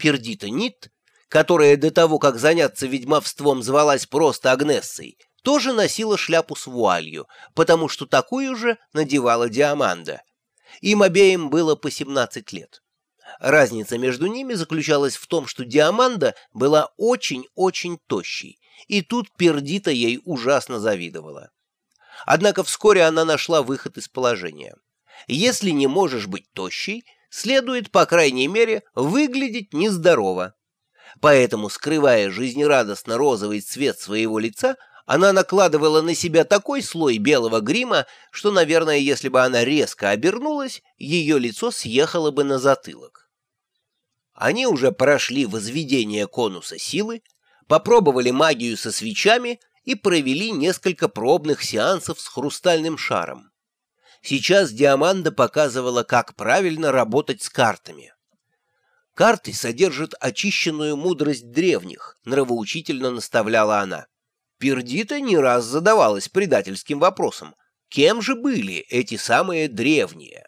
Пердита Нит, которая до того, как заняться ведьмовством, звалась просто Агнессой, тоже носила шляпу с вуалью, потому что такую же надевала Диаманда. Им обеим было по 17 лет. Разница между ними заключалась в том, что Диаманда была очень-очень тощей, и тут Пердита ей ужасно завидовала. Однако вскоре она нашла выход из положения. Если не можешь быть тощей, следует, по крайней мере, выглядеть нездорово. Поэтому, скрывая жизнерадостно розовый цвет своего лица, она накладывала на себя такой слой белого грима, что, наверное, если бы она резко обернулась, ее лицо съехало бы на затылок. Они уже прошли возведение конуса силы, попробовали магию со свечами и провели несколько пробных сеансов с хрустальным шаром. Сейчас Диаманда показывала, как правильно работать с картами. Карты содержат очищенную мудрость древних, нравоучительно наставляла она. Пердита не раз задавалась предательским вопросом, кем же были эти самые древние?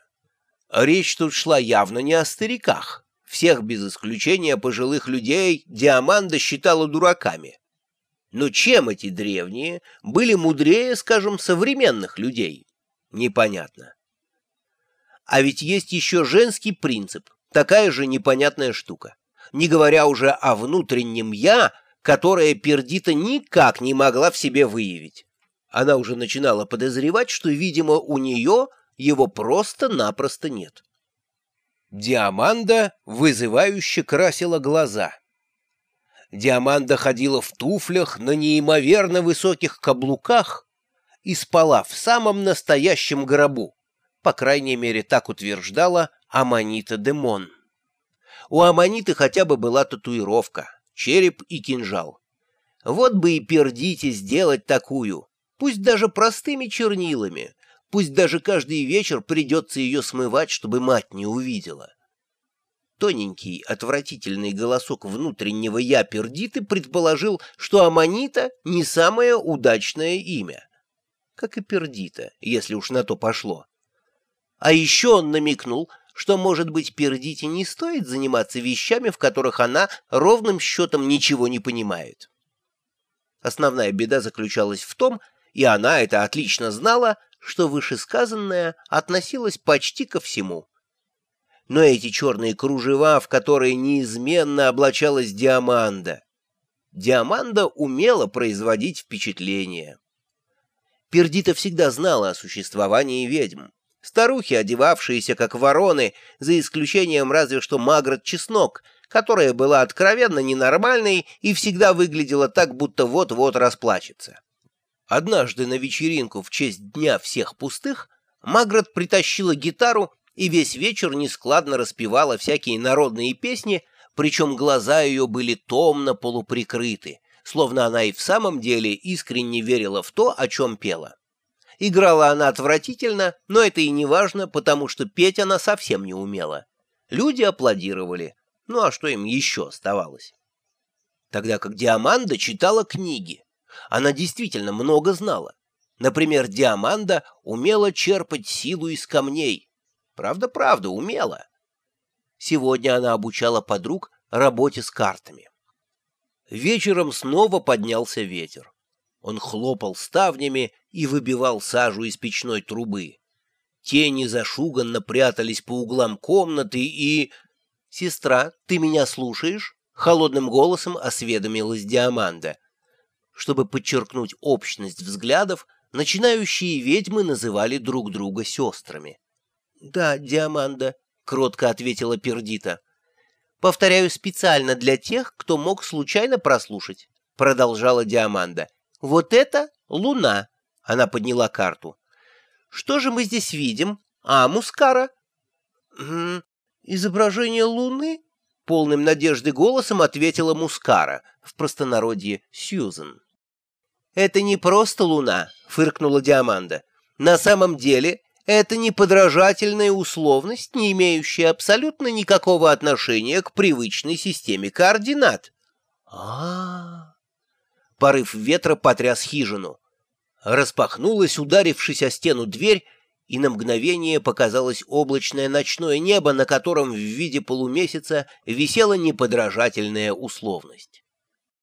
Речь тут шла явно не о стариках. Всех без исключения пожилых людей Диаманда считала дураками. Но чем эти древние были мудрее, скажем, современных людей? Непонятно. А ведь есть еще женский принцип, такая же непонятная штука. Не говоря уже о внутреннем «я», которое Пердита никак не могла в себе выявить. Она уже начинала подозревать, что, видимо, у нее его просто-напросто нет. Диаманда вызывающе красила глаза. Диаманда ходила в туфлях на неимоверно высоких каблуках и спала в самом настоящем гробу. По крайней мере, так утверждала Аманита Демон. У Аманиты хотя бы была татуировка череп и кинжал. Вот бы и пердите сделать такую, пусть даже простыми чернилами, пусть даже каждый вечер придется ее смывать, чтобы мать не увидела. Тоненький, отвратительный голосок внутреннего «я» пердиты предположил, что Аманита не самое удачное имя. Как и пердита, если уж на то пошло. А еще он намекнул, что, может быть, Пердите не стоит заниматься вещами, в которых она ровным счетом ничего не понимает. Основная беда заключалась в том, и она это отлично знала, что вышесказанное относилось почти ко всему. Но эти черные кружева, в которые неизменно облачалась Диаманда. Диаманда умела производить впечатление. Пердита всегда знала о существовании ведьм. Старухи, одевавшиеся как вороны, за исключением разве что Магрот Чеснок, которая была откровенно ненормальной и всегда выглядела так, будто вот-вот расплачется. Однажды на вечеринку в честь Дня всех пустых Магрот притащила гитару и весь вечер нескладно распевала всякие народные песни, причем глаза ее были томно полуприкрыты, словно она и в самом деле искренне верила в то, о чем пела. Играла она отвратительно, но это и не важно, потому что петь она совсем не умела. Люди аплодировали. Ну а что им еще оставалось? Тогда как Диаманда читала книги. Она действительно много знала. Например, Диаманда умела черпать силу из камней. Правда-правда, умела. Сегодня она обучала подруг работе с картами. Вечером снова поднялся ветер. Он хлопал ставнями и выбивал сажу из печной трубы. Тени зашуганно прятались по углам комнаты и... «Сестра, ты меня слушаешь?» — холодным голосом осведомилась Диаманда. Чтобы подчеркнуть общность взглядов, начинающие ведьмы называли друг друга сестрами. «Да, Диаманда», — кротко ответила Пердита. «Повторяю специально для тех, кто мог случайно прослушать», — продолжала Диаманда. Вот это луна. Она подняла карту. Что же мы здесь видим? А, Мускара? изображение луны? Полным надежды голосом ответила Мускара, в простонародье Сьюзен. «Это не просто луна», — фыркнула Диаманда. «На самом деле это неподражательная условность, не имеющая абсолютно никакого отношения к привычной системе координат». «А-а-а!» Порыв ветра потряс хижину. Распахнулась, ударившись о стену дверь, и на мгновение показалось облачное ночное небо, на котором в виде полумесяца висела неподражательная условность.